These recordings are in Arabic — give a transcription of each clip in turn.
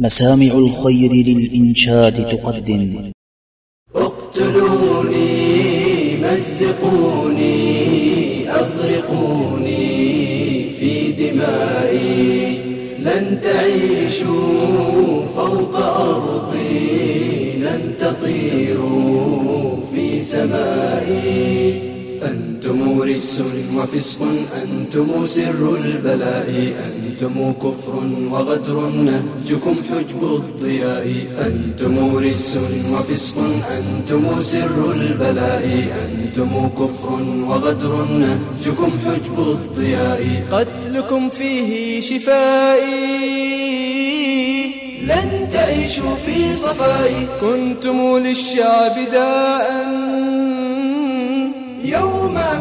مسامع الخير للإنشاد تقدم. اقتلوني مزقوني أغرقوني في دمائي. لن تعيشوا فوق أرضي لن تطيروا في سمائي. أنتم رجس وفسق أنتم سر البلاء أنتم كفر وغدر نهجكم حجب الضياء. أنتم رجس وفسق أنتم سر البلاء أنتم كفر وغدر نهجكم حجب الضياء. قتلكم فيه شفائي لن تعيشوا في صفائي. كنتم للشعب داءً يوم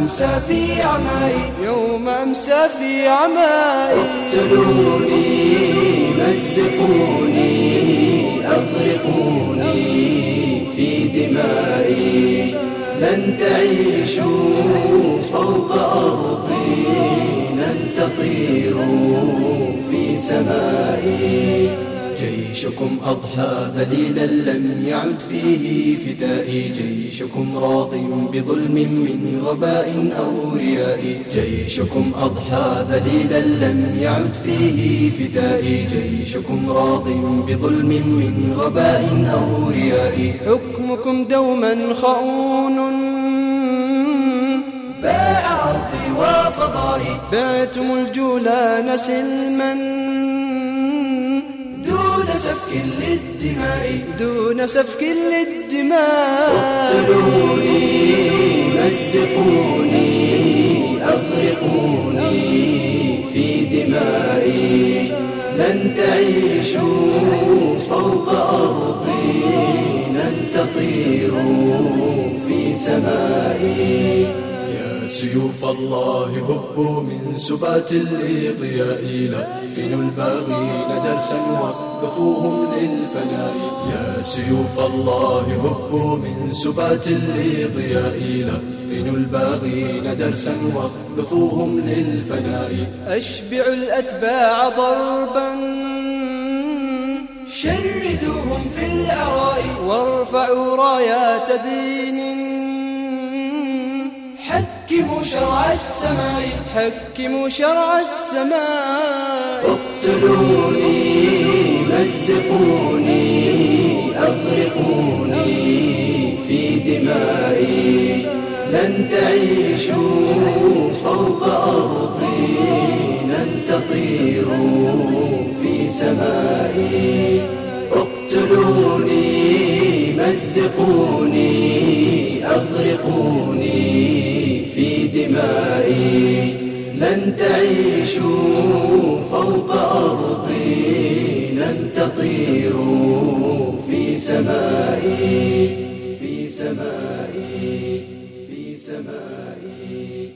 أمسى في عمائي يوم أمسى في عمائي اقتلوني مزقوني أغرقوني في دمائي. لن تعيشوا فوق أرضي لن تطيروا في سمائي. جيشكم أضحى ذليلا لم يعد فيه فدائي جيشكم راض بظلم من غباء أو رياء. جيشكم أضحى ذليلا لم يعد فيه فدائي جيشكم راض بظلم من غباء أو رياء. حكمكم دوما خؤون. باع أرضي وفضائي. بعتم الجولان سلما. سفك للدماء. دون سفك للدماء. اقتلوني مزقوني أغرقوني في دمائي. لن تعيشوا فوق أرضي لن تطيروا في سمائي. سيوف الله هبوا من سبات الإضياء لأسنوا الباغين درسا وقفوهم للفناء. يا سيوف الله هبوا من سبات الإضياء لأسنوا الباغين درسا وقفوهم للفناء. أشبعوا الأتباع ضربا. شردوهم في الأراء وارفعوا رايات دين. حكموا شرع السماء. حكموا شرع السماء. اقتلوني مزقوني أغرقوني في دمائي. لن تعيشوا فوق أرضي لن تطيروا في سمائي. اقتلوني مزقوني أغرقوني دمائي لن تعيشوا فوق أرضي لن تطيروا في سمائي في سمائي في سمائي